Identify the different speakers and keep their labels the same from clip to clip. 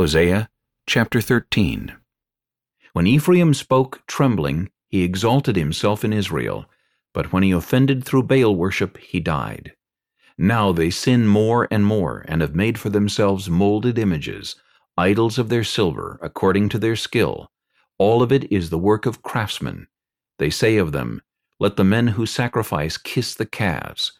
Speaker 1: Hosea chapter 13 When Ephraim spoke trembling, he exalted himself in Israel, but when he offended through Baal worship, he died. Now they sin more and more, and have made for themselves molded images, idols of their silver, according to their skill. All of it is the work of craftsmen. They say of them, Let the men who sacrifice kiss the calves.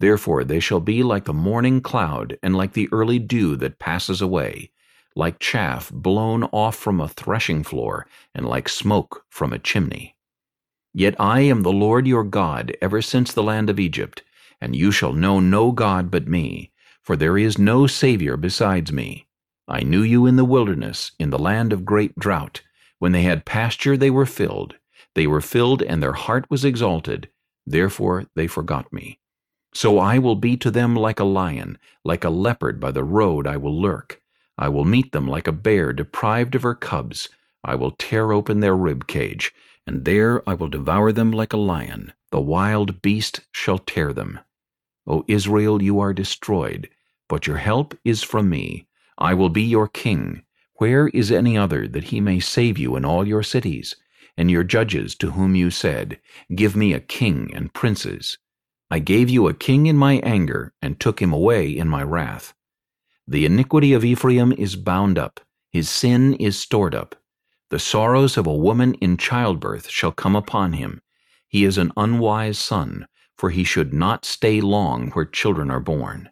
Speaker 1: Therefore they shall be like the morning cloud, and like the early dew that passes away, like chaff blown off from a threshing floor, and like smoke from a chimney. Yet I am the Lord your God ever since the land of Egypt, and you shall know no God but me, for there is no Saviour besides me. I knew you in the wilderness, in the land of great drought. When they had pasture they were filled. They were filled, and their heart was exalted. Therefore they forgot me. So I will be to them like a lion, like a leopard by the road I will lurk. I will meet them like a bear deprived of her cubs. I will tear open their rib cage, and there I will devour them like a lion. The wild beast shall tear them. O Israel, you are destroyed, but your help is from me. I will be your king. Where is any other that he may save you in all your cities? And your judges to whom you said, Give me a king and princes. I gave you a king in my anger, and took him away in my wrath. The iniquity of Ephraim is bound up, his sin is stored up. The sorrows of a woman in childbirth shall come upon him. He is an unwise son, for he should not stay long where children are born.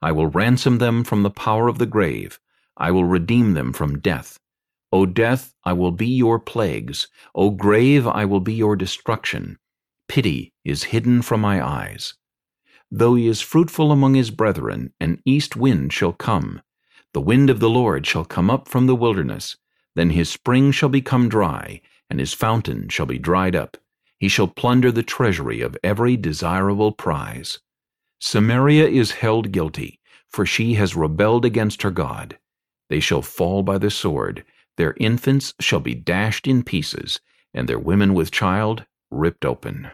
Speaker 1: I will ransom them from the power of the grave. I will redeem them from death. O death, I will be your plagues. O grave, I will be your destruction. Pity is hidden from my eyes. Though he is fruitful among his brethren, an east wind shall come. The wind of the Lord shall come up from the wilderness. Then his spring shall become dry, and his fountain shall be dried up. He shall plunder the treasury of every desirable prize. Samaria is held guilty, for she has rebelled against her God. They shall fall by the sword, their infants shall be dashed in pieces, and their women with child ripped open.